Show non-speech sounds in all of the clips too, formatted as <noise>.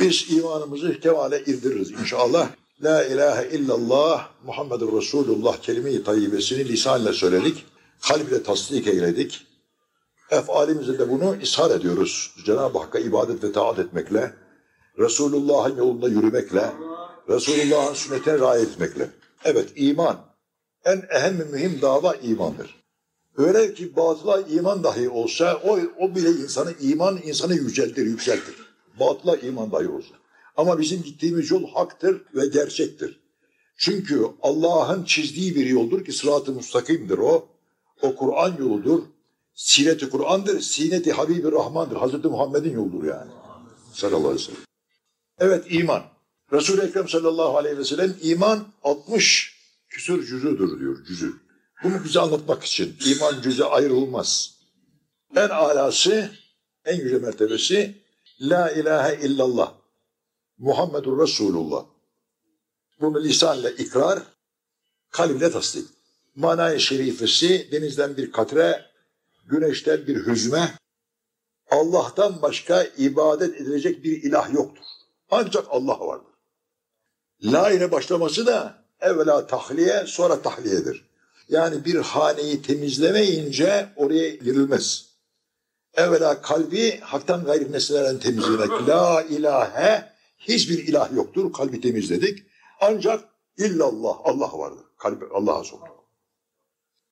Biz imanımızı kemale irdiririz inşallah. La ilahe illallah Muhammedur Resulullah kelime-i tayyibesini lisanla söyledik. Kalple tasdik eyledik. Efalimizde de bunu ishar ediyoruz. Cenab-ı Hakk'a ibadet ve taat etmekle, Resulullah'ın yolunda yürümekle, Resulullah'ın sünnetine riayet etmekle. Evet iman. En önemli mühim dava imandır. Öyle ki batıla iman dahi olsa o, o bile insanı iman insanı yüceltir, yükseltir. Batıla iman dahi olsa. Ama bizim gittiğimiz yol haktır ve gerçektir. Çünkü Allah'ın çizdiği bir yoldur ki sırat-ı müstakimdir o. O Kur'an yoludur. Sinet-i Kur'an'dır. Sinet-i Habib-i Rahman'dır. Hazreti Muhammed'in yoludur yani. Sallallahu aleyhi ve sellem. Evet iman. Resul-i Ekrem sallallahu aleyhi ve sellem iman 60 küsur cüzüdür diyor cüzü. Bunu bize anlatmak için iman cüzü ayrılmaz. En alası, en yüce mertebesi La ilahe illallah. Muhammedur Resulullah. Bunu lisanla ikrar, kalple tasdik. Manay-ı şerifesi denizden bir katre, güneşten bir hüzme, Allah'tan başka ibadet edilecek bir ilah yoktur. Ancak Allah vardır. La ile başlaması da evvela tahliye sonra tahliyedir. Yani bir haneyi temizlemeyince oraya girilmez. Evvela kalbi haktan gayri nesnelerden temizlemek. <laughs> La ilahe hiçbir ilah yoktur. Kalbi temizledik. Ancak illallah Allah vardır. Kalbi Allah'a soktuk.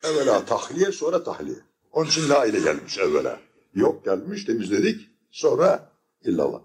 Evvela tahliye sonra tahliye. Onun için la ile gelmiş evvela. Yok gelmiş temizledik sonra illallah.